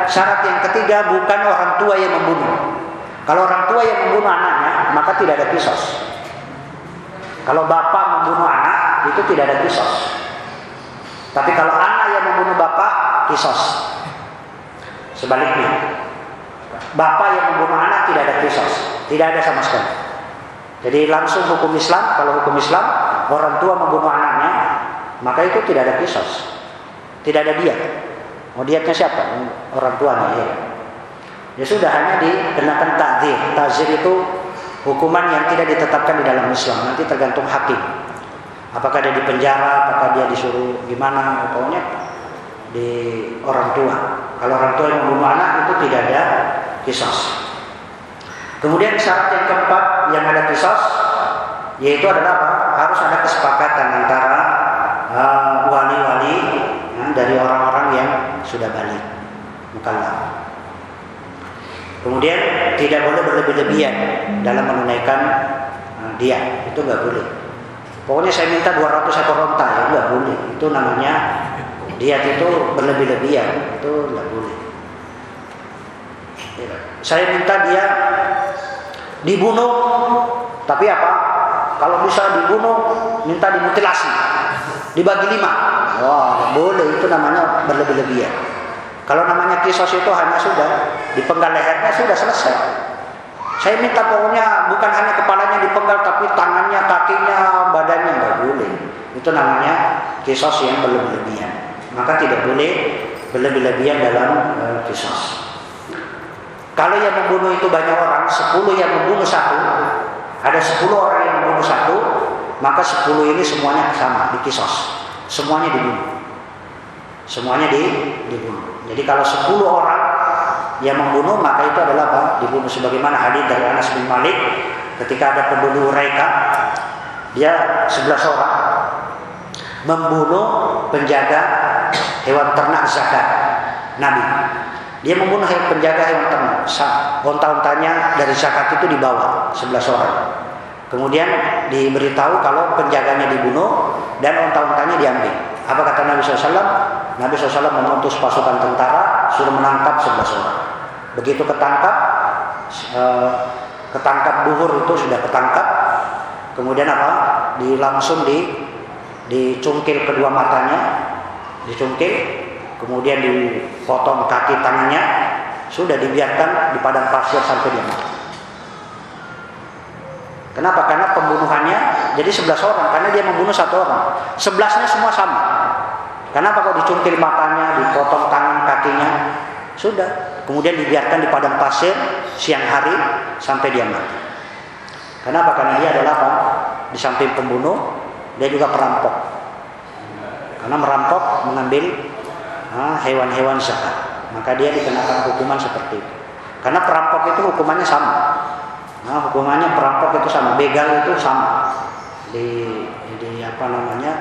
syarat yang ketiga bukan orang tua yang membunuh. Kalau orang tua yang membunuh anaknya, maka tidak ada kisos. Kalau bapak membunuh anak, itu tidak ada kisos. Tapi kalau anak yang membunuh bapak, kisos. Sebaliknya, bapak yang membunuh anak tidak ada kisos, tidak ada sama sekali. Jadi langsung hukum Islam, kalau hukum Islam orang tua membunuh anaknya, maka itu tidak ada kisos, tidak ada dia. Mau diatnya siapa? Orang tuanya ya. Ya sudah hanya dikenakan takdir. Takdir itu hukuman yang tidak ditetapkan di dalam Islam, nanti tergantung hakim apakah dia di penjara apakah dia disuruh gimana pokoknya di orang tua kalau orang tua yang membunuh anak itu tidak ada kisos kemudian syarat yang keempat yang ada kisos yaitu adalah apa? harus ada kesepakatan antara uh, wali-wali uh, ya, dari orang-orang yang sudah balik mukallaf kemudian tidak boleh berlebih-lebihan dalam menunaikan uh, dia itu nggak boleh Pokoknya saya minta 200 ekor onta ya nggak boleh. Itu namanya diat itu berlebih-lebihan. Itu nggak boleh. Ya. Saya minta dia Dibunuh, tapi apa? Kalau bisa dibunuh, minta dimutilasi, dibagi lima. Wah, boleh itu namanya berlebih-lebihan. Kalau namanya kisos itu hanya sudah dipenggal lehernya sudah selesai. Saya minta pokoknya bukan hanya kepalanya dipenggal tapi tangannya, kakinya, badannya nggak boleh. Itu namanya kisos yang berlebih-lebihan. Maka tidak boleh berlebih-lebihan dalam uh, kisos. Kalau yang membunuh itu banyak orang, 10 yang membunuh satu, ada 10 orang yang membunuh satu, maka 10 ini semuanya sama, dikisos. Semuanya dibunuh. Semuanya di, dibunuh. Jadi kalau 10 orang yang membunuh, maka itu adalah apa? Dibunuh. Sebagaimana hadis dari Anas bin Malik, ketika ada pembunuh mereka, dia 11 orang, membunuh penjaga hewan ternak zakat Nabi. Dia membunuh penjaga hewan ternak. Onta-ontanya dari zakat itu dibawa 11 orang. Kemudian diberitahu kalau penjaganya dibunuh dan onta-ontanya diambil. Apa kata Nabi SAW? Nabi SAW mengutus pasukan tentara suruh menangkap 11 orang. Begitu ketangkap, eh, ketangkap duhur itu sudah ketangkap. Kemudian apa? Di langsung di dicungkil kedua matanya, dicungkil, kemudian dipotong kaki tangannya, sudah dibiarkan di padang pasir sampai dia mati. Kenapa? Karena pembunuhannya jadi 11 orang, karena dia membunuh satu orang. 11-nya semua sama. Kenapa kok dicungkil matanya, dipotong tangan kakinya? Sudah. Kemudian dibiarkan di padang pasir siang hari sampai dia mati. Kenapa? Karena dia adalah apa? Di samping pembunuh, dia juga perampok. Karena merampok mengambil hewan-hewan zakat, maka dia dikenakan hukuman seperti itu. Karena perampok itu hukumannya sama. Nah, hukumannya perampok itu sama, begal itu sama. Di, di apa namanya?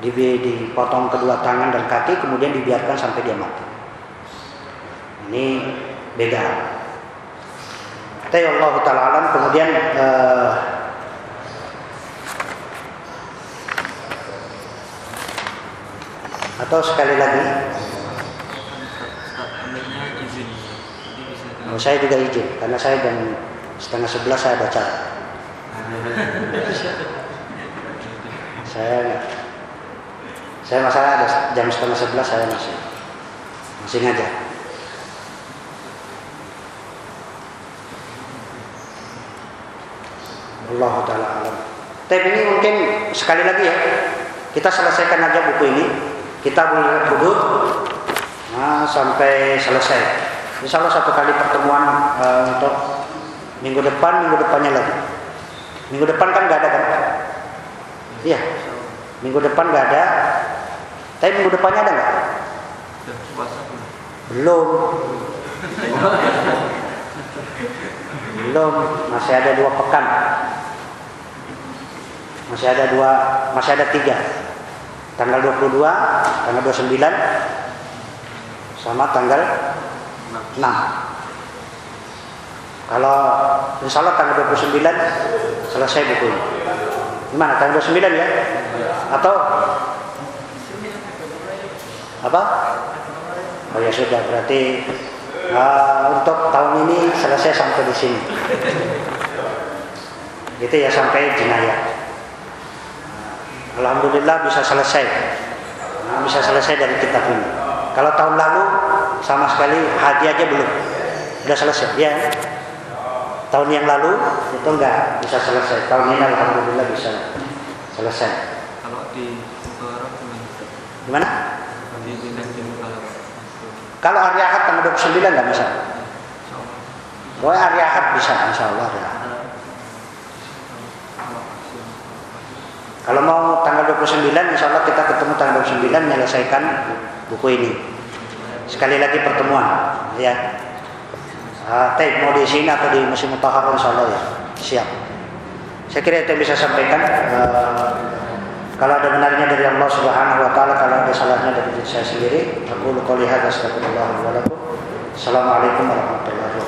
Di, dipotong kedua tangan dan kaki kemudian dibiarkan sampai dia mati. Ini begal. Tapi Allah taala kemudian eh, Atau sekali lagi? Oh, saya juga izin karena saya jam setengah sebelas saya baca. saya saya masalah ada jam setengah sebelas saya masih masih ngajar. Allah taala alam. Tapi ini mungkin sekali lagi ya kita selesaikan aja buku ini kita boleh hudud nah, sampai selesai. Insya Allah satu kali pertemuan uh, untuk minggu depan, minggu depannya lagi. Minggu depan kan nggak ada kan? Iya. Minggu depan nggak ada. Tapi minggu depannya ada nggak? Belum. Belum. Masih ada dua pekan. Masih ada dua, masih ada tiga tanggal 22, tanggal 29 sama tanggal 6. Kalau insya Allah tanggal 29 selesai buku ini. Gimana? Tanggal 29 ya? Atau apa? Oh ya sudah berarti uh, untuk tahun ini selesai sampai di sini. Gitu ya sampai jenayah. Alhamdulillah bisa selesai nah, bisa selesai dari kitab ini kalau tahun lalu sama sekali haji aja belum sudah selesai ya tahun yang lalu itu enggak bisa selesai. Tahun ini Alhamdulillah bisa selesai. Kalau di gimana? Kalau hari Ahad tanggal 29 enggak bisa? Oh hari Ahad bisa insya Allah ya. Kalau mau tanggal 29 insya Allah kita ketemu tanggal 29 menyelesaikan buku ini. Sekali lagi pertemuan ya. Uh, mau di sini atau di musim mutahar insya Allah ya. Siap. Saya kira itu bisa sampaikan. Uh, kalau ada benarnya dari Allah Subhanahu wa taala, kalau ada salahnya dari diri saya sendiri, aku qouli hadza astaghfirullah wa Assalamualaikum warahmatullahi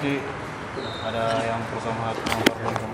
ada yang berusaha mengorbankan tempat